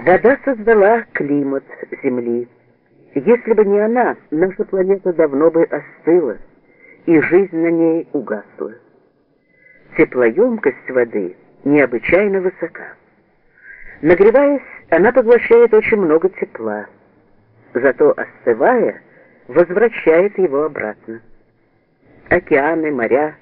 Вода создала климат Земли. Если бы не она, наша планета давно бы остыла, и жизнь на ней угасла. Теплоемкость воды необычайно высока. Нагреваясь, она поглощает очень много тепла, зато остывая, возвращает его обратно. Океаны, моря,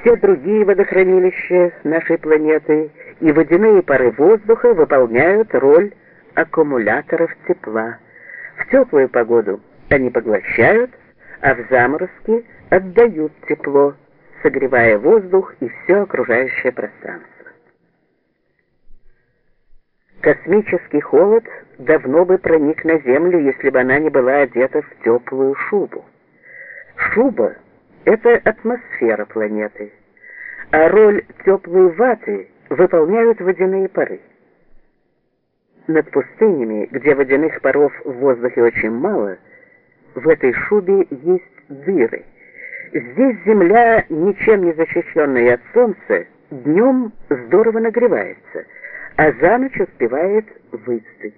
все другие водохранилища нашей планеты и водяные пары воздуха выполняют роль аккумуляторов тепла. В теплую погоду они поглощают, а в заморозки отдают тепло, согревая воздух и все окружающее пространство. Космический холод давно бы проник на Землю, если бы она не была одета в теплую шубу. Шуба — это атмосфера планеты, а роль теплой ваты выполняют водяные пары. Над пустынями, где водяных паров в воздухе очень мало, в этой шубе есть дыры. Здесь земля, ничем не защищенная от солнца, днем здорово нагревается, а за ночь успевает выстыть.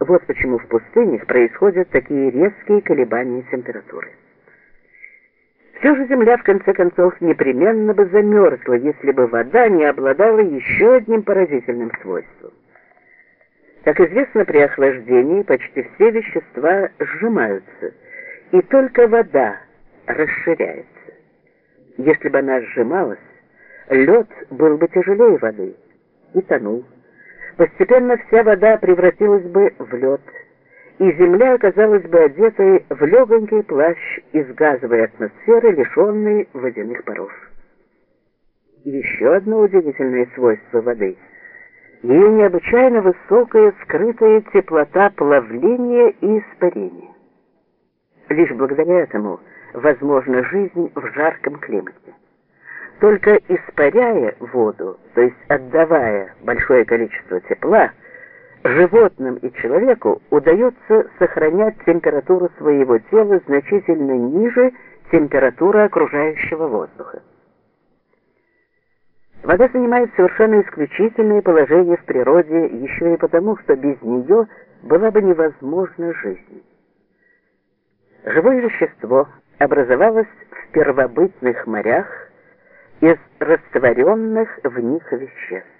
Вот почему в пустынях происходят такие резкие колебания температуры. Все же земля, в конце концов, непременно бы замерзла, если бы вода не обладала еще одним поразительным свойством. Как известно, при охлаждении почти все вещества сжимаются, и только вода расширяется. Если бы она сжималась, лед был бы тяжелее воды и тонул. Постепенно вся вода превратилась бы в лед, и земля оказалась бы одетой в легонький плащ из газовой атмосферы, лишенной водяных паров. Еще одно удивительное свойство воды — ее необычайно высокая скрытая теплота плавления и испарения. Лишь благодаря этому возможна жизнь в жарком климате. Только испаряя воду, то есть отдавая большое количество тепла, животным и человеку удается сохранять температуру своего тела значительно ниже температуры окружающего воздуха. Вода занимает совершенно исключительное положение в природе еще и потому, что без нее была бы невозможна жизнь. Живое вещество образовалось в первобытных морях из растворенных в них веществ.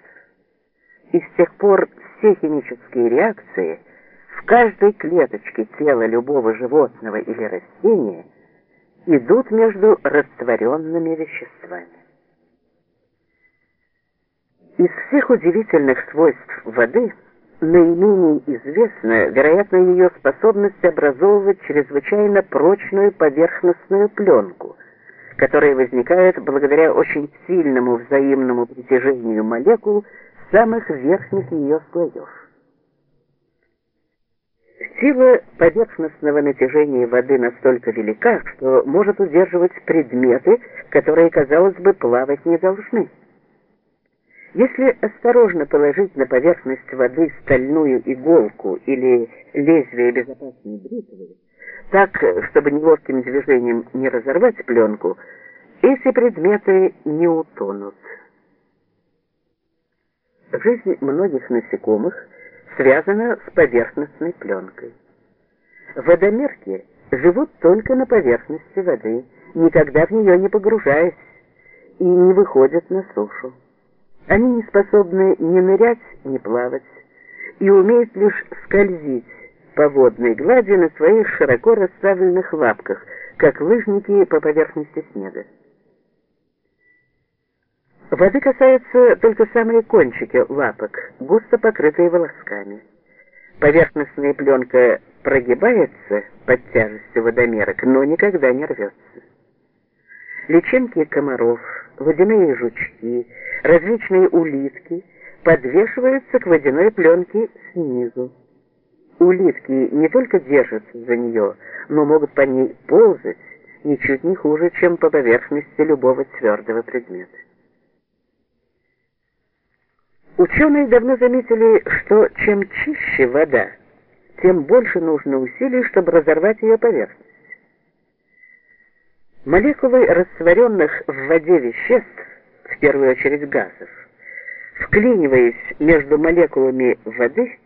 И с тех пор все химические реакции в каждой клеточке тела любого животного или растения идут между растворенными веществами. Из всех удивительных свойств воды наименее известна, вероятно, ее способность образовывать чрезвычайно прочную поверхностную пленку, которая возникает благодаря очень сильному взаимному притяжению молекул самых верхних ее слоев. Сила поверхностного натяжения воды настолько велика, что может удерживать предметы, которые, казалось бы, плавать не должны. Если осторожно положить на поверхность воды стальную иголку или лезвие безопасной бритвы, так, чтобы неловким движением не разорвать пленку, эти предметы не утонут. Жизнь многих насекомых связана с поверхностной пленкой. Водомерки живут только на поверхности воды, никогда в нее не погружаясь, и не выходят на сушу. Они не способны ни нырять, ни плавать, и умеют лишь скользить по водной глади на своих широко расставленных лапках, как лыжники по поверхности снега. Воды касаются только самые кончики лапок, густо покрытые волосками. Поверхностная пленка прогибается под тяжестью водомерок, но никогда не рвется. Личинки комаров, водяные жучки, различные улитки подвешиваются к водяной пленке снизу. Улитки не только держатся за нее, но могут по ней ползать ничуть не хуже, чем по поверхности любого твердого предмета. Ученые давно заметили, что чем чище вода, тем больше нужно усилий, чтобы разорвать ее поверхность. Молекулы растворенных в воде веществ в первую очередь газов, Вклиниваясь между молекулами воды,